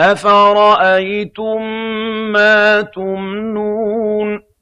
أَفَرَأَيْتُم مَّا تُمْنُونَ